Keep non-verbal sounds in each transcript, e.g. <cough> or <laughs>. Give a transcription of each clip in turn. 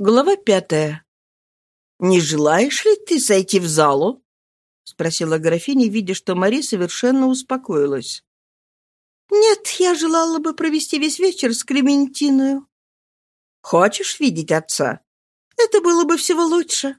Глава пятая. «Не желаешь ли ты сойти в залу?» — спросила графиня, видя, что Мари совершенно успокоилась. «Нет, я желала бы провести весь вечер с Клементиною». «Хочешь видеть отца?» «Это было бы всего лучше».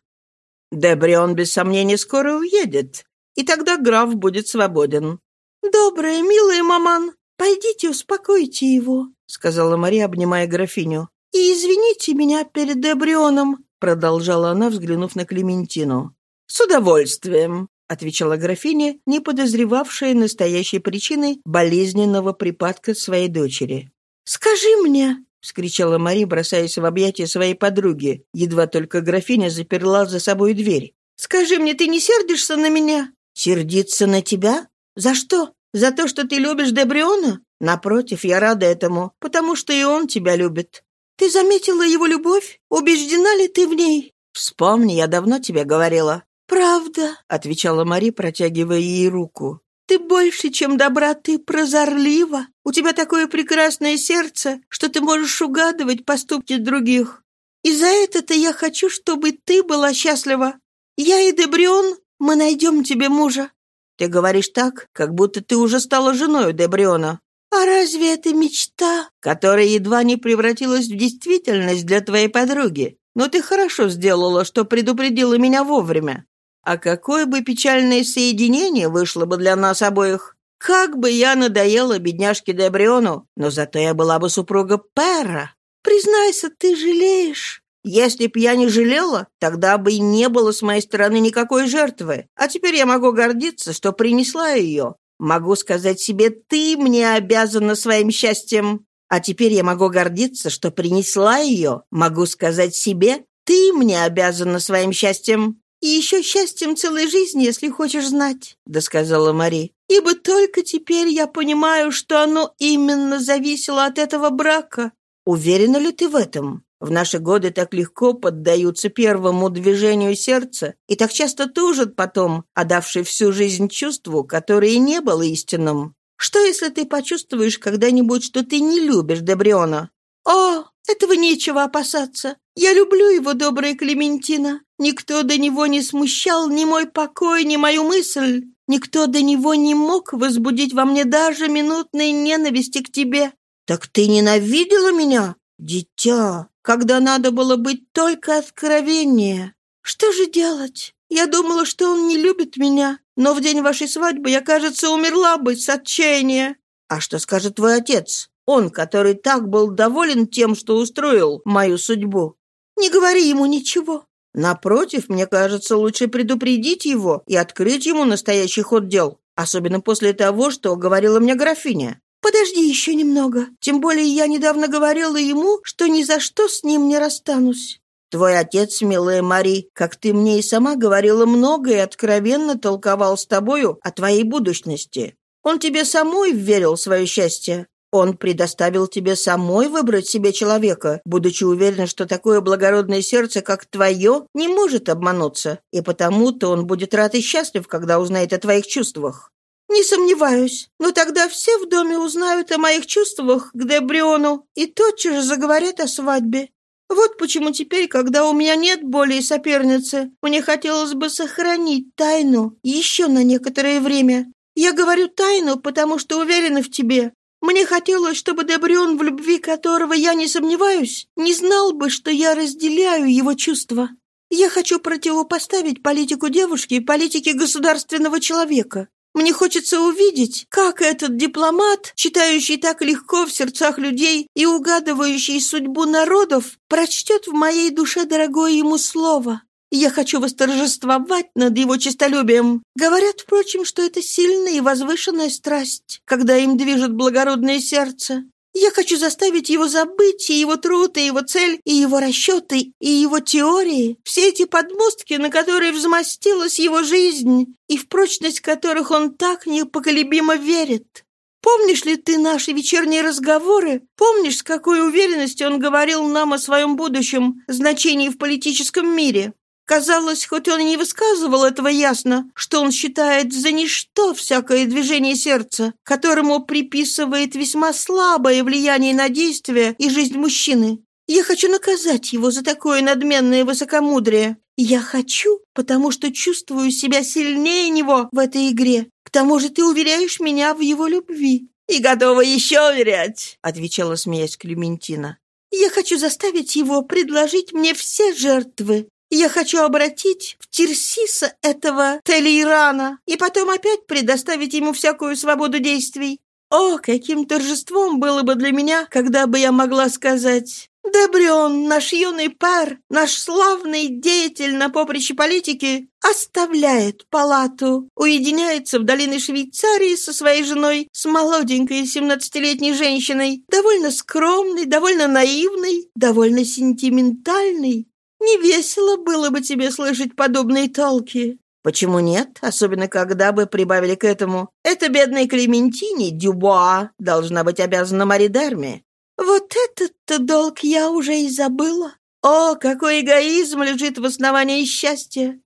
«Дебрион, без сомнения, скоро уедет, и тогда граф будет свободен». «Добрая, милая маман, пойдите успокойте его», — сказала Мария, обнимая графиню. «И извините меня перед Дебрионом», — продолжала она, взглянув на Клементину. «С удовольствием», — отвечала графиня, не подозревавшая настоящей причины болезненного припадка своей дочери. «Скажи мне», — вскричала Мари, бросаясь в объятия своей подруги, едва только графиня заперла за собой дверь. «Скажи мне, ты не сердишься на меня?» «Сердиться на тебя? За что? За то, что ты любишь Дебриона? Напротив, я рада этому, потому что и он тебя любит. Ты заметила его любовь? Убеждена ли ты в ней?» «Вспомни, я давно тебе говорила». «Правда», — отвечала Мари, протягивая ей руку. «Ты больше, чем добра, ты прозорлива. У тебя такое прекрасное сердце, что ты можешь угадывать поступки других. И за это-то я хочу, чтобы ты была счастлива. Я и Дебрион, мы найдем тебе мужа». «Ты говоришь так, как будто ты уже стала женой Дебриона». «А разве это мечта?» «Которая едва не превратилась в действительность для твоей подруги. Но ты хорошо сделала, что предупредила меня вовремя. А какое бы печальное соединение вышло бы для нас обоих? Как бы я надоела бедняжке Дебриону, но зато я была бы супруга Пэра. Признайся, ты жалеешь?» Если б я не жалела, тогда бы и не было с моей стороны никакой жертвы. А теперь я могу гордиться, что принесла ее. Могу сказать себе, ты мне обязана своим счастьем. А теперь я могу гордиться, что принесла ее. Могу сказать себе, ты мне обязана своим счастьем. И еще счастьем целой жизни, если хочешь знать, — досказала Мари. Ибо только теперь я понимаю, что оно именно зависело от этого брака. Уверена ли ты в этом? В наши годы так легко поддаются первому движению сердца и так часто тужат потом, отдавший всю жизнь чувству, которое не было истинным. Что, если ты почувствуешь когда-нибудь, что ты не любишь Дебриона? О, этого нечего опасаться. Я люблю его, добрая Клементина. Никто до него не смущал ни мой покой, ни мою мысль. Никто до него не мог возбудить во мне даже минутной ненависти к тебе. Так ты ненавидела меня, дитя? когда надо было быть только откровеннее. Что же делать? Я думала, что он не любит меня, но в день вашей свадьбы я, кажется, умерла бы с отчаяния. А что скажет твой отец? Он, который так был доволен тем, что устроил мою судьбу. Не говори ему ничего. Напротив, мне кажется, лучше предупредить его и открыть ему настоящий ход дел, особенно после того, что говорила мне графиня. Подожди еще немного. Тем более я недавно говорила ему, что ни за что с ним не расстанусь. Твой отец, милая Мари, как ты мне и сама говорила много и откровенно толковал с тобою о твоей будущности. Он тебе самой верил свое счастье. Он предоставил тебе самой выбрать себе человека, будучи уверен, что такое благородное сердце, как твое, не может обмануться, и потому-то он будет рад и счастлив, когда узнает о твоих чувствах. «Не сомневаюсь. Но тогда все в доме узнают о моих чувствах к Дебриону и тотчас же заговорят о свадьбе. Вот почему теперь, когда у меня нет более соперницы, мне хотелось бы сохранить тайну еще на некоторое время. Я говорю тайну, потому что уверена в тебе. Мне хотелось, чтобы Дебрион, в любви которого я не сомневаюсь, не знал бы, что я разделяю его чувства. Я хочу противопоставить политику девушки и политике государственного человека. Мне хочется увидеть, как этот дипломат, читающий так легко в сердцах людей и угадывающий судьбу народов, прочтет в моей душе дорогое ему слово. Я хочу восторжествовать над его честолюбием. Говорят, впрочем, что это сильная и возвышенная страсть, когда им движет благородное сердце. Я хочу заставить его забыть и его труд, и его цель, и его расчеты, и его теории, все эти подмостки, на которые взмостилась его жизнь, и в прочность которых он так непоколебимо верит. Помнишь ли ты наши вечерние разговоры? Помнишь, с какой уверенностью он говорил нам о своем будущем значении в политическом мире? Казалось, хоть он и не высказывал этого ясно, что он считает за ничто всякое движение сердца, которому приписывает весьма слабое влияние на действие и жизнь мужчины. Я хочу наказать его за такое надменное высокомудрие. Я хочу, потому что чувствую себя сильнее него в этой игре. К тому же ты уверяешь меня в его любви». «И готова еще уверять», — отвечала, смеясь Клементина. «Я хочу заставить его предложить мне все жертвы. Я хочу обратить в Тирсиса этого Телейрана и потом опять предоставить ему всякую свободу действий. О, каким торжеством было бы для меня, когда бы я могла сказать Дебрион, наш юный пар, наш славный деятель на поприще политики, оставляет палату, уединяется в долине Швейцарии со своей женой, с молоденькой семнадцатилетней женщиной, довольно скромной, довольно наивной, довольно сентиментальной. Не весело было бы тебе слышать подобные толки. Почему нет? Особенно, когда бы прибавили к этому. Это бедной Клементине Дюбуа должна быть обязана Мари Дерме. Вот этот-то долг я уже и забыла. О, какой эгоизм лежит в основании счастья!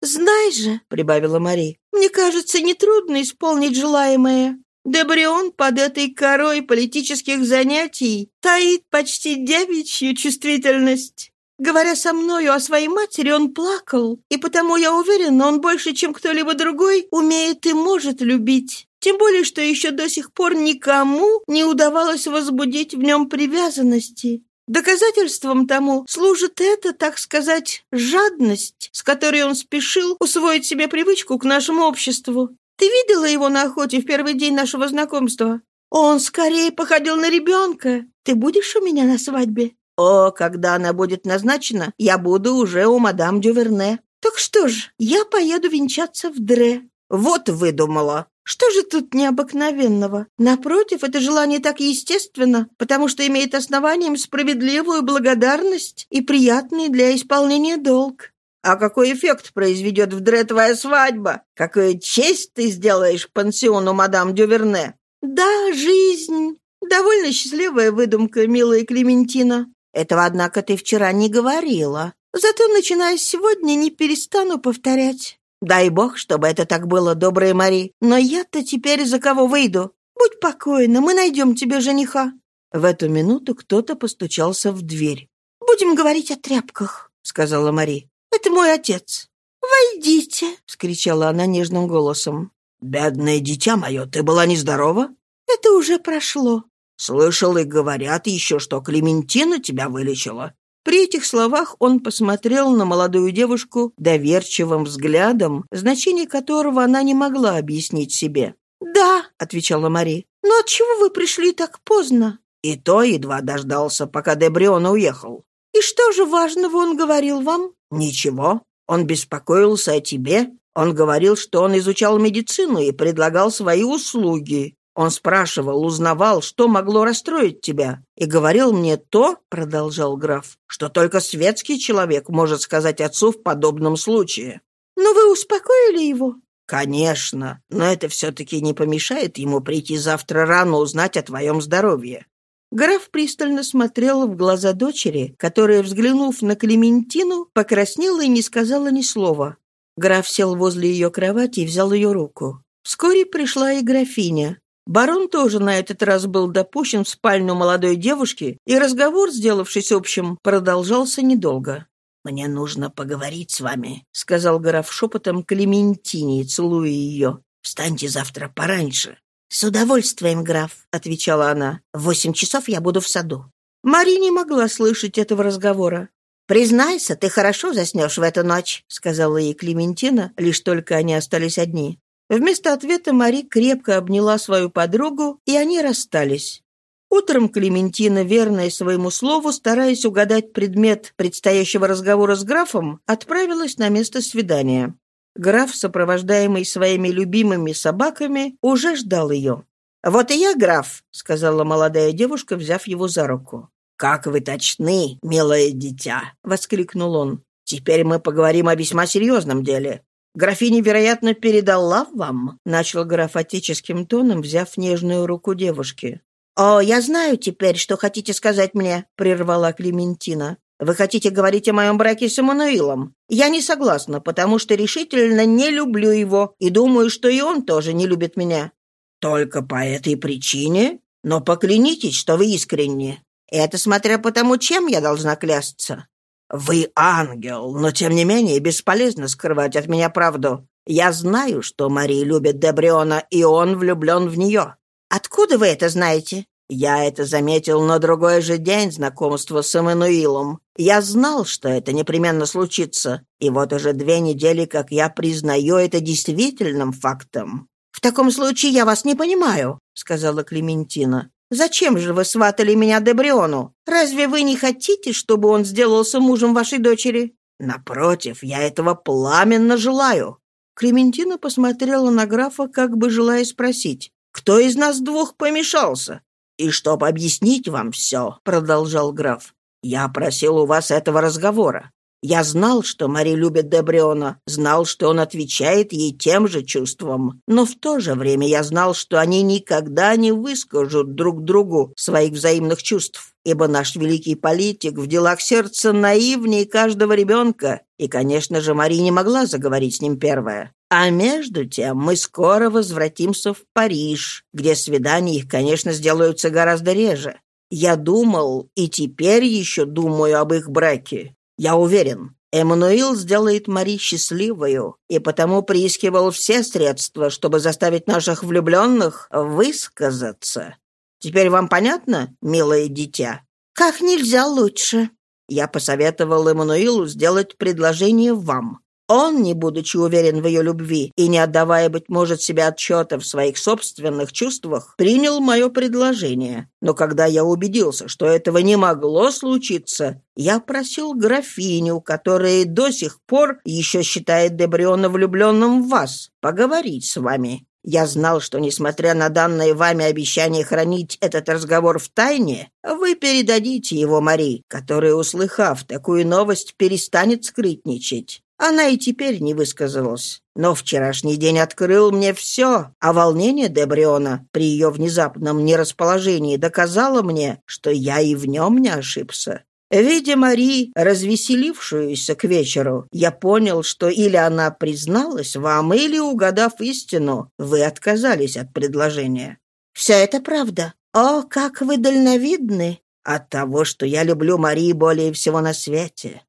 «Знай же», — прибавила Мари, — «мне кажется, нетрудно исполнить желаемое. Дебрион под этой корой политических занятий таит почти девичью чувствительность. Говоря со мною о своей матери, он плакал, и потому я уверена, он больше, чем кто-либо другой, умеет и может любить. Тем более, что еще до сих пор никому не удавалось возбудить в нем привязанности. Доказательством тому служит это, так сказать, жадность, с которой он спешил усвоить себе привычку к нашему обществу. Ты видела его на охоте в первый день нашего знакомства? Он скорее походил на ребенка. Ты будешь у меня на свадьбе? О, когда она будет назначена, я буду уже у мадам Дюверне. Так что ж, я поеду венчаться в Дре. Вот выдумала. Что же тут необыкновенного? Напротив, это желание так естественно, потому что имеет основанием справедливую благодарность и приятный для исполнения долг. А какой эффект произведет в Дре твоя свадьба? Какую честь ты сделаешь пансиону мадам Дюверне? Да, жизнь. Довольно счастливая выдумка, милая Клементина. Этого, однако, ты вчера не говорила. Зато, начиная с сегодня, не перестану повторять. Дай бог, чтобы это так было, добрая Мари. Но я-то теперь за кого выйду? Будь покойна, мы найдем тебе жениха». В эту минуту кто-то постучался в дверь. «Будем говорить о тряпках», — сказала Мари. «Это мой отец». «Войдите», — вскричала она нежным голосом. «Бедное дитя мое, ты была нездорова?» «Это уже прошло. Слышал и говорят еще, что Клементина тебя вылечила». При этих словах он посмотрел на молодую девушку доверчивым взглядом, значение которого она не могла объяснить себе. «Да», — отвечала Мари, — «но отчего вы пришли так поздно?» И то едва дождался, пока Дебриона уехал. «И что же важного он говорил вам?» «Ничего. Он беспокоился о тебе. Он говорил, что он изучал медицину и предлагал свои услуги. Он спрашивал, узнавал, что могло расстроить тебя, и говорил мне то, — продолжал граф, — что только светский человек может сказать отцу в подобном случае. Но вы успокоили его? Конечно, но это все-таки не помешает ему прийти завтра рано узнать о твоем здоровье. Граф пристально смотрел в глаза дочери, которая, взглянув на Клементину, покраснела и не сказала ни слова. Граф сел возле ее кровати и взял ее руку. Вскоре пришла и графиня. Барон тоже на этот раз был допущен в спальню молодой девушки, и разговор, сделавшись общим, продолжался недолго. «Мне нужно поговорить с вами», — сказал граф шепотом Клементине, целуя ее. «Встаньте завтра пораньше». «С удовольствием, граф», — отвечала она. «В восемь часов я буду в саду». Мари не могла слышать этого разговора. «Признайся, ты хорошо заснешь в эту ночь», — сказала ей Клементина, лишь только они остались одни. Вместо ответа Мари крепко обняла свою подругу, и они расстались. Утром Клементина, верная своему слову, стараясь угадать предмет предстоящего разговора с графом, отправилась на место свидания. Граф, сопровождаемый своими любимыми собаками, уже ждал ее. «Вот и я, граф», — сказала молодая девушка, взяв его за руку. «Как вы точны, милое дитя!» — воскликнул он. «Теперь мы поговорим о весьма серьезном деле. «Графиня, вероятно, передала вам?» — начал граф отеческим тоном, взяв нежную руку девушки. «О, я знаю теперь, что хотите сказать мне», — прервала Клементина. «Вы хотите говорить о моем браке с Эммануилом? Я не согласна, потому что решительно не люблю его и думаю, что и он тоже не любит меня». «Только по этой причине? Но поклянитесь, что вы искренне». Это смотря по тому, чем я должна клясться. Вы ангел, но тем не менее бесполезно скрывать от меня правду. Я знаю, что Мария любит Дебриона, и он влюблен в нее. Откуда вы это знаете? Я это заметил на другой же день знакомства с Эммануилом. Я знал, что это непременно случится, и вот уже две недели, как я признаю это действительным фактом. «В таком случае я вас не понимаю», — сказала Клементина. «Зачем же вы сватали меня Дебриону? Разве вы не хотите, чтобы он сделался мужем вашей дочери?» «Напротив, я этого пламенно желаю». Клементина посмотрела на графа, как бы желая спросить, «Кто из нас двух помешался? «И чтобы объяснить вам все», — продолжал граф, «я просил у вас этого разговора. Я знал, что Мари любит Дебриона, знал, что он отвечает ей тем же чувством, но в то же время я знал, что они никогда не выскажут друг другу своих взаимных чувств, ибо наш великий политик в делах сердца наивнее каждого ребенка, и, конечно же, Мари не могла заговорить с ним первая. А между тем мы скоро возвратимся в Париж, где свидания их, конечно, сделаются гораздо реже. Я думал, и теперь еще думаю об их браке. Я уверен, Эммануил сделает Мари счастливою, и потому приискивал все средства, чтобы заставить наших влюбленных высказаться. Теперь вам понятно, милое дитя? Как нельзя лучше. Я посоветовал Эммануилу сделать предложение вам. Он, не будучи уверен в ее любви и не отдавая, быть может, себе отчета в своих собственных чувствах, принял мое предложение. Но когда я убедился, что этого не могло случиться, я просил графиню, которая до сих пор еще считает Дебриона влюбленным в вас, поговорить с вами. Я знал, что, несмотря на данное вами обещание хранить этот разговор в тайне, вы передадите его Мари, которая, услыхав такую новость, перестанет скрытничать. Она и теперь не высказалась. Но вчерашний день открыл мне все, а волнение Дебриона при ее внезапном нерасположении доказало мне, что я и в нем не ошибся. Видя Мари, развеселившуюся к вечеру, я понял, что или она призналась вам, или, угадав истину, вы отказались от предложения. «Все это правда. О, как вы дальновидны!» «От того, что я люблю Мари более всего на свете.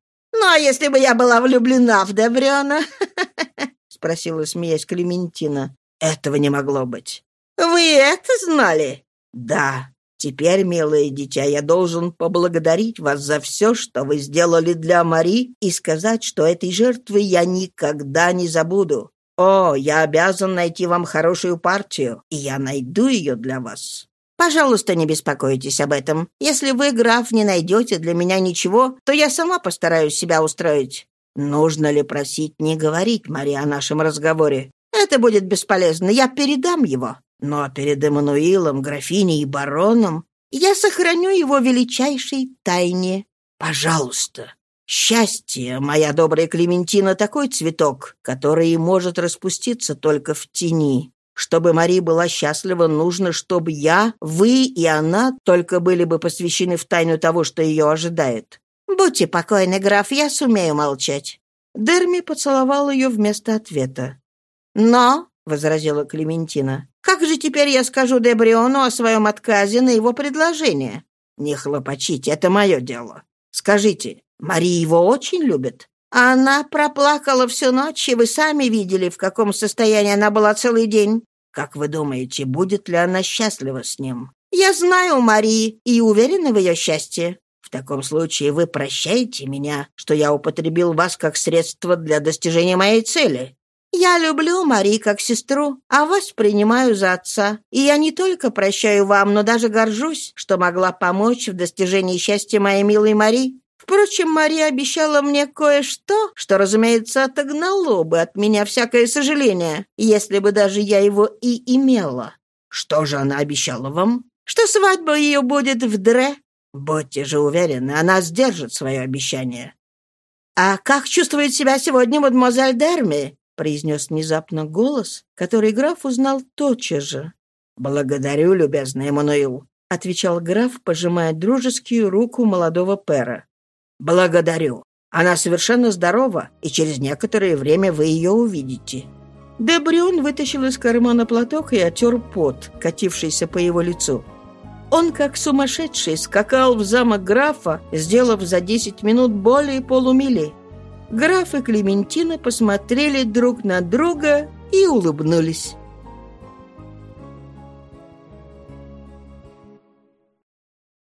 «Ну, а если бы я была влюблена в Добрена?» <laughs> — спросила, смеясь, Клементина. «Этого не могло быть». «Вы это знали?» «Да. Теперь, милое дитя, я должен поблагодарить вас за все, что вы сделали для Мари, и сказать, что этой жертвы я никогда не забуду. О, я обязан найти вам хорошую партию, и я найду ее для вас». Пожалуйста, не беспокойтесь об этом. Если вы, граф, не найдете для меня ничего, то я сама постараюсь себя устроить». «Нужно ли просить не говорить Мария о нашем разговоре?» «Это будет бесполезно. Я передам его». «Но перед Эммануилом, графиней и бароном...» «Я сохраню его величайшей тайне». «Пожалуйста». Счастье, моя добрая Клементина, такой цветок, который может распуститься только в тени. Чтобы Мари была счастлива, нужно, чтобы я, вы и она только были бы посвящены в тайну того, что ее ожидает. Будьте покойны, граф, я сумею молчать». Дерми поцеловал ее вместо ответа. «Но», — возразила Клементина, — «как же теперь я скажу Дебриону о своем отказе на его предложение?» «Не хлопочите, это мое дело. Скажите, Мари его очень любит?» Она проплакала всю ночь, и вы сами видели, в каком состоянии она была целый день. Как вы думаете, будет ли она счастлива с ним? Я знаю Марии и уверена в ее счастье. В таком случае вы прощаете меня, что я употребил вас как средство для достижения моей цели. Я люблю Мари как сестру, а вас принимаю за отца. И я не только прощаю вам, но даже горжусь, что могла помочь в достижении счастья моей милой Мари. Впрочем, Мария обещала мне кое-что, что, разумеется, отогнало бы от меня всякое сожаление, если бы даже я его и имела. Что же она обещала вам? Что свадьба ее будет в Дре. Будьте же уверены, она сдержит свое обещание. «А как чувствует себя сегодня мадемуазель Дерми?» — произнес внезапно голос, который граф узнал тотчас же. «Благодарю, любезный Эммануил», — отвечал граф, пожимая дружескую руку молодого пера. «Благодарю. Она совершенно здорова, и через некоторое время вы ее увидите». Дебрюн вытащил из кармана платок и оттер пот, катившийся по его лицу. Он, как сумасшедший, скакал в замок графа, сделав за 10 минут более полумили. Граф и Клементина посмотрели друг на друга и улыбнулись.